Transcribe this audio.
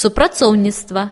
супрацоўніцтва